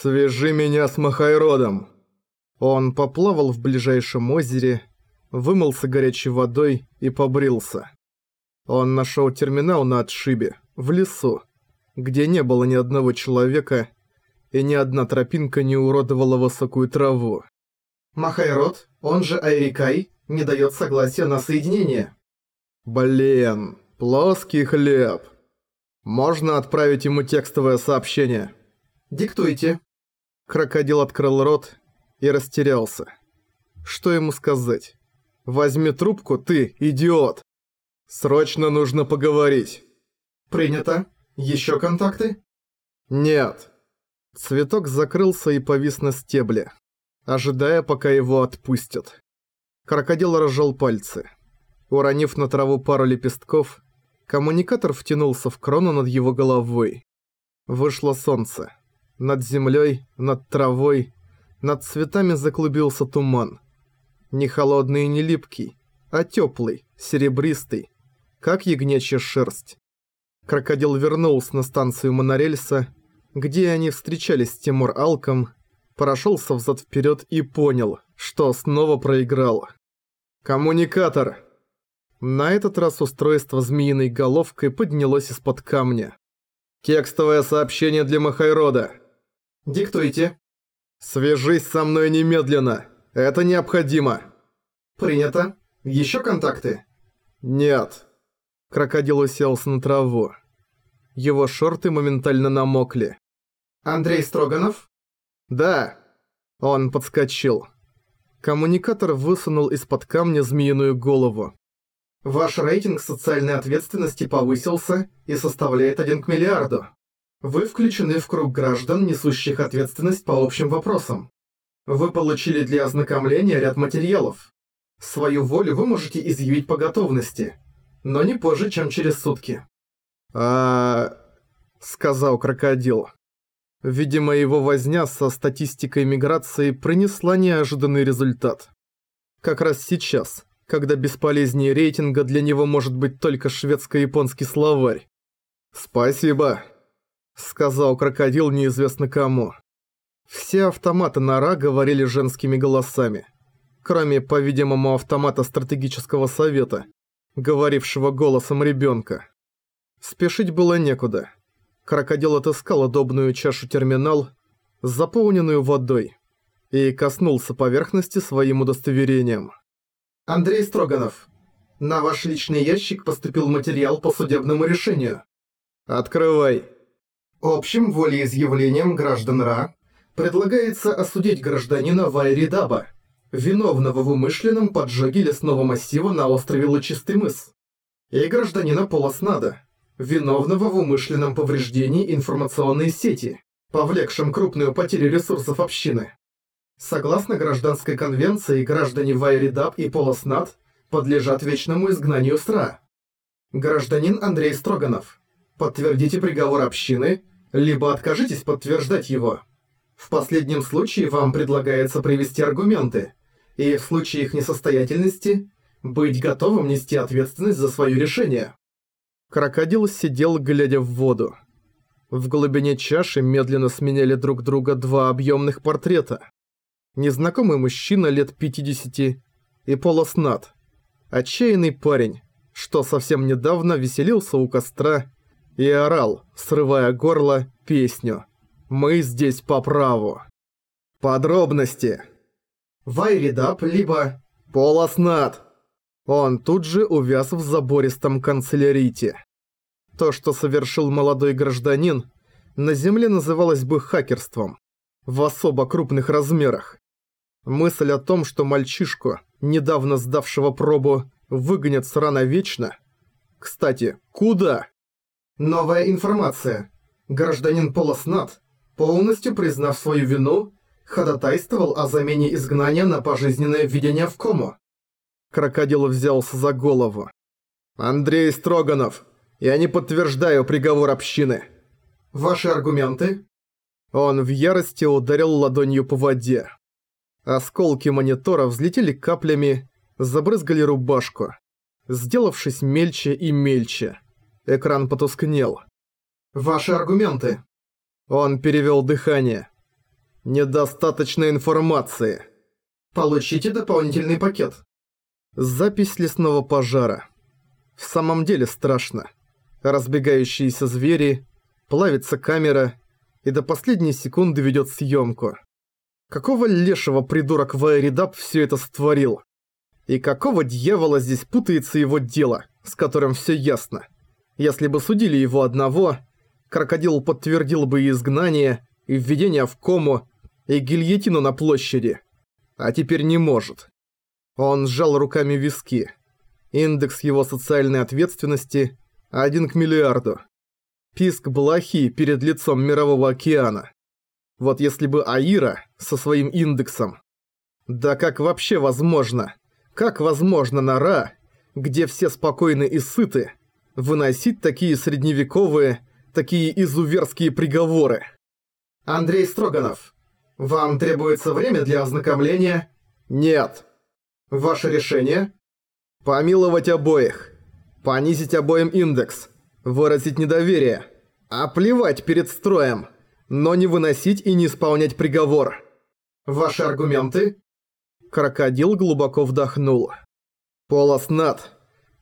«Свяжи меня с Махайродом!» Он поплавал в ближайшем озере, вымылся горячей водой и побрился. Он нашел терминал на отшибе, в лесу, где не было ни одного человека, и ни одна тропинка не уродовала высокую траву. Махайрод, он же Айрикай, не дает согласия на соединение. Блин, плоский хлеб. Можно отправить ему текстовое сообщение? Диктуйте. Крокодил открыл рот и растерялся. Что ему сказать? Возьми трубку, ты, идиот. Срочно нужно поговорить. Принято. Еще контакты? Нет. Цветок закрылся и повис на стебле, ожидая, пока его отпустят. Крокодил разжал пальцы. Уронив на траву пару лепестков, коммуникатор втянулся в крону над его головой. Вышло солнце. Над землей, над травой, над цветами заклубился туман. Не холодный и не липкий, а теплый, серебристый, как ягнячья шерсть. Крокодил вернулся на станцию монорельса, где они встречались с Тимур Алком, прошелся взад-вперед и понял, что снова проиграл. «Коммуникатор!» На этот раз устройство змеиной головкой поднялось из-под камня. «Текстовое сообщение для Махайрода!» Диктуйте. «Свяжись со мной немедленно! Это необходимо!» Принято. Еще контакты? «Нет». Крокодил уселся на траву. Его шорты моментально намокли. Андрей Строганов? «Да». Он подскочил. Коммуникатор высунул из-под камня змеиную голову. Ваш рейтинг социальной ответственности повысился и составляет 1 к миллиарду. Вы включены в круг граждан, несущих ответственность по общим вопросам. Вы получили для ознакомления ряд материалов. Свою волю вы можете изъявить по готовности, но не позже, чем через сутки. а сказал крокодил. Видимо, его возня со статистикой миграции принесла неожиданный результат. Как раз сейчас, когда бесполезнее рейтинга для него может быть только шведско-японский словарь. «Спасибо», — сказал крокодил неизвестно кому. Все автоматы Нара говорили женскими голосами, кроме, по-видимому, автомата стратегического совета, говорившего голосом ребенка. Спешить было некуда. Крокодил отыскал удобную чашу-терминал, заполненную водой, и коснулся поверхности своим удостоверением. Андрей Строганов, на ваш личный ящик поступил материал по судебному решению. «Открывай». Общим волеизъявлением граждан РА предлагается осудить гражданина Вайридаба, виновного в умышленном поджоге лесного массива на острове Лучистый мыс, и гражданина Полоснада, виновного в умышленном повреждении информационной сети, повлекшем крупную потерю ресурсов общины. Согласно гражданской конвенции, граждане Вайридаб и Полоснад подлежат вечному изгнанию СРА. Гражданин Андрей Строганов, подтвердите приговор общины, либо откажитесь подтверждать его. В последнем случае вам предлагается привести аргументы, и в случае их несостоятельности быть готовым нести ответственность за свое решение. Крокодил сидел, глядя в воду. В глубине чаши медленно сменяли друг друга два объемных портрета. Незнакомый мужчина лет 50 и полоснат. Отчаянный парень, что совсем недавно веселился у костра и орал, срывая горло, песню «Мы здесь по праву». Подробности. Вайридап, либо... Полоснат. Он тут же увяз в забористом канцелярите. То, что совершил молодой гражданин, на Земле называлось бы хакерством. В особо крупных размерах. Мысль о том, что мальчишку, недавно сдавшего пробу, выгонят срано вечно. Кстати, куда? Новая информация. Гражданин Полоснат, полностью признав свою вину, ходатайствовал о замене изгнания на пожизненное введение в кому. Крокодил взялся за голову. «Андрей Строганов, я не подтверждаю приговор общины». «Ваши аргументы?» Он в ярости ударил ладонью по воде. Осколки монитора взлетели каплями, забрызгали рубашку, сделавшись мельче и мельче. Экран потускнел. «Ваши аргументы?» Он перевел дыхание. Недостаточно информации. Получите дополнительный пакет. Запись лесного пожара. В самом деле страшно. Разбегающиеся звери, плавится камера и до последней секунды ведет съемку. Какого лешего придурок Вайридап все это створил? И какого дьявола здесь путается его дело, с которым все ясно? Если бы судили его одного, крокодил подтвердил бы изгнание, и введение в кому, и гильотину на площади. А теперь не может. Он сжал руками виски. Индекс его социальной ответственности – один к миллиарду. Писк блохи перед лицом Мирового океана. Вот если бы Аира со своим индексом. Да как вообще возможно? Как возможно на где все спокойны и сыты, выносить такие средневековые, такие изуверские приговоры? Андрей Строганов, вам требуется время для ознакомления? Нет. Ваше решение? Помиловать обоих. Понизить обоим индекс. Выразить недоверие. А плевать перед строем но не выносить и не исполнять приговор. Ваши аргументы? Крокодил глубоко вдохнул. Полос Над.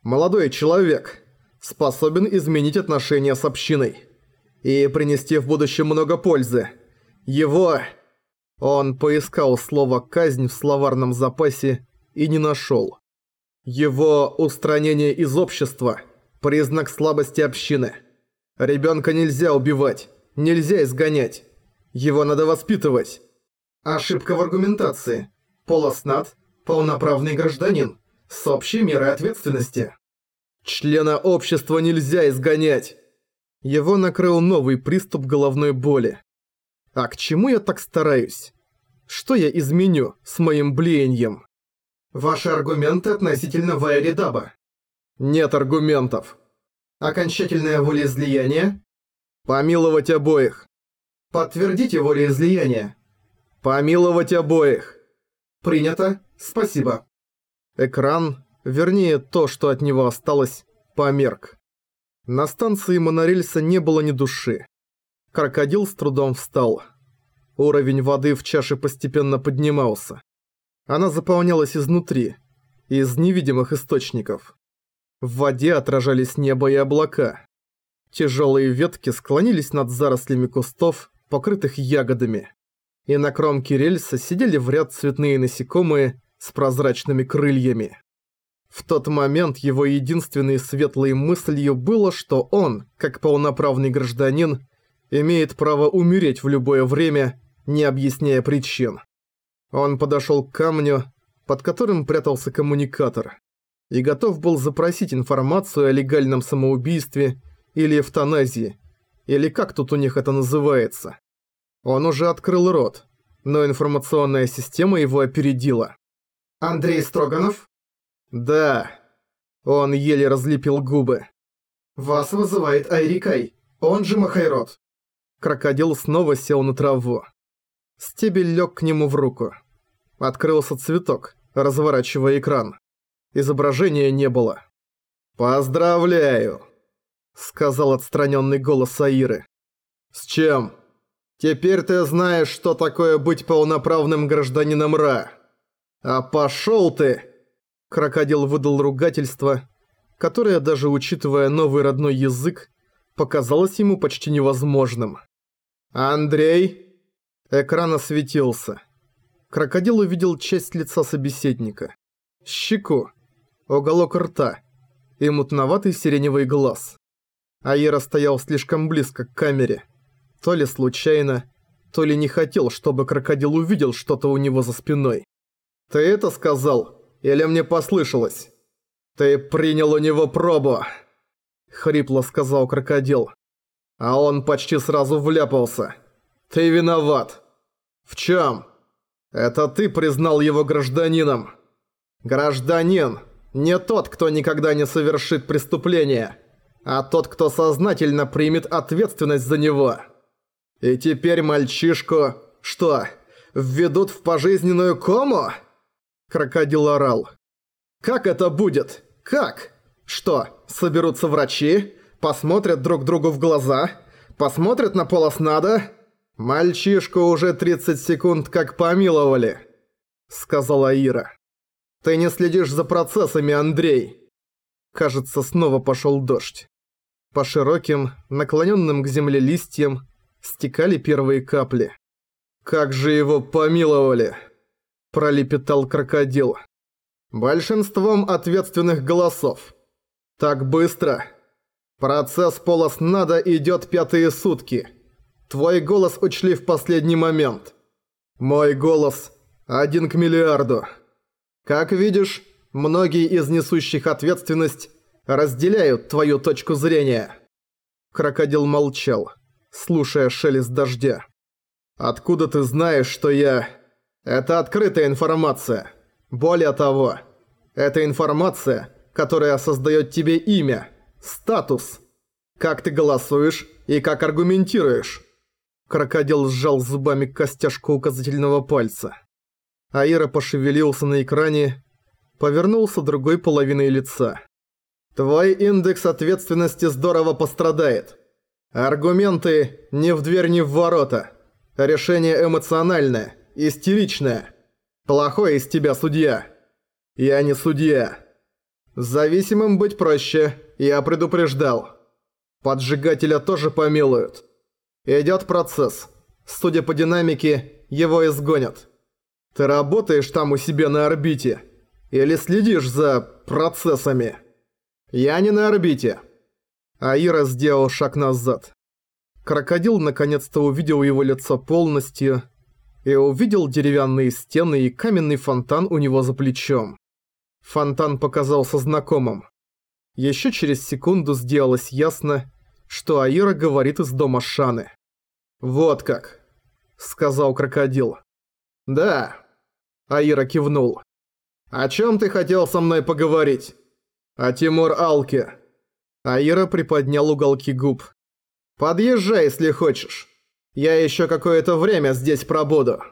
Молодой человек. Способен изменить отношения с общиной. И принести в будущем много пользы. Его... Он поискал слово «казнь» в словарном запасе и не нашел. Его устранение из общества – признак слабости общины. Ребенка нельзя убивать. Нельзя изгонять. Его надо воспитывать. Ошибка в аргументации. Полоснат – полноправный гражданин с общей мерой ответственности. Члена общества нельзя изгонять. Его накрыл новый приступ головной боли. А к чему я так стараюсь? Что я изменю с моим блеянием? Ваши аргументы относительно Вайридаба. Нет аргументов. Окончательное волеизлияние Помиловать обоих. Подтвердите волеизлияние. Помиловать обоих. Принято. Спасибо. Экран, вернее то, что от него осталось, померк. На станции монорельса не было ни души. Крокодил с трудом встал. Уровень воды в чаше постепенно поднимался. Она заполнялась изнутри, из невидимых источников. В воде отражались небо и облака. Тяжелые ветки склонились над зарослями кустов, покрытых ягодами. И на кромке рельса сидели в ряд цветные насекомые с прозрачными крыльями. В тот момент его единственной светлой мыслью было, что он, как полноправный гражданин, имеет право умереть в любое время, не объясняя причин. Он подошел к камню, под которым прятался коммуникатор, и готов был запросить информацию о легальном самоубийстве или эвтаназии, или как тут у них это называется. Он уже открыл рот, но информационная система его опередила. «Андрей Строганов?» «Да». Он еле разлепил губы. «Вас вызывает Айрикай, он же Махайрод». Крокодил снова сел на траву. Стебель лег к нему в руку. Открылся цветок, разворачивая экран. Изображения не было. «Поздравляю!» сказал отстраненный голос Аиры. «С чем? Теперь ты знаешь, что такое быть полноправным гражданином Ра. А пошел ты!» Крокодил выдал ругательство, которое, даже учитывая новый родной язык, показалось ему почти невозможным. «Андрей?» Экран осветился. Крокодил увидел часть лица собеседника. Щеку, уголок рта и мутноватый сиреневый глаз. Аира стоял слишком близко к камере. То ли случайно, то ли не хотел, чтобы крокодил увидел что-то у него за спиной. «Ты это сказал? Или мне послышалось?» «Ты принял у него пробу!» Хрипло сказал крокодил. А он почти сразу вляпался. «Ты виноват!» «В чем?» «Это ты признал его гражданином!» «Гражданин! Не тот, кто никогда не совершит преступление!» а тот, кто сознательно примет ответственность за него. И теперь мальчишку... Что, введут в пожизненную кому? Крокодил орал. Как это будет? Как? Что, соберутся врачи? Посмотрят друг другу в глаза? Посмотрят на полоснада? «Мальчишку уже 30 секунд как помиловали», — сказала Ира. «Ты не следишь за процессами, Андрей». Кажется, снова пошел дождь. По широким, наклоненным к земле листьям стекали первые капли. «Как же его помиловали!» – пролепетал крокодил. «Большинством ответственных голосов. Так быстро. Процесс полос надо идет пятые сутки». Твой голос учли в последний момент. Мой голос один к миллиарду. Как видишь, многие из несущих ответственность разделяют твою точку зрения. Крокодил молчал, слушая шелест дождя. Откуда ты знаешь, что я... Это открытая информация. Более того, это информация, которая создает тебе имя, статус. Как ты голосуешь и как аргументируешь. Крокодил сжал зубами костяшку указательного пальца. Аира пошевелился на экране, повернулся другой половиной лица. «Твой индекс ответственности здорово пострадает. Аргументы не в дверь, не в ворота. Решение эмоциональное, истеричное. Плохой из тебя судья. Я не судья. Зависимым быть проще, я предупреждал. Поджигателя тоже помилуют. Идет процесс. Судя по динамике, его изгонят. Ты работаешь там у себя на орбите? Или следишь за процессами? Я не на орбите. Аира сделал шаг назад. Крокодил наконец-то увидел его лицо полностью и увидел деревянные стены и каменный фонтан у него за плечом. Фонтан показался знакомым. Еще через секунду сделалось ясно, что Аира говорит из дома Шаны. «Вот как», — сказал крокодил. «Да», — Аира кивнул. «О чем ты хотел со мной поговорить?» «О Тимур Алке». Аира приподнял уголки губ. «Подъезжай, если хочешь. Я еще какое-то время здесь пробуду».